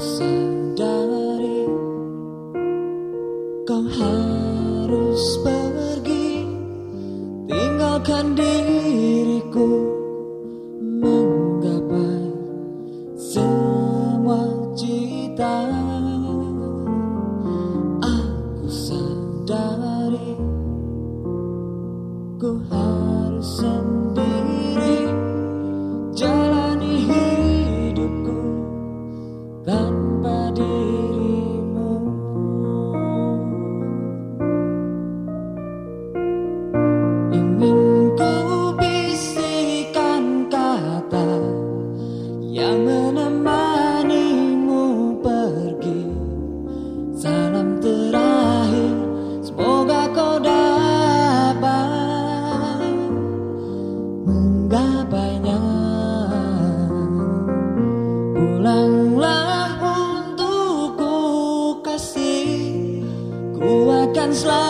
sadari kau harus pergi tinggalkan dia kau dapat menggapainya. Pulanglah untukku kasih Ku akan selalu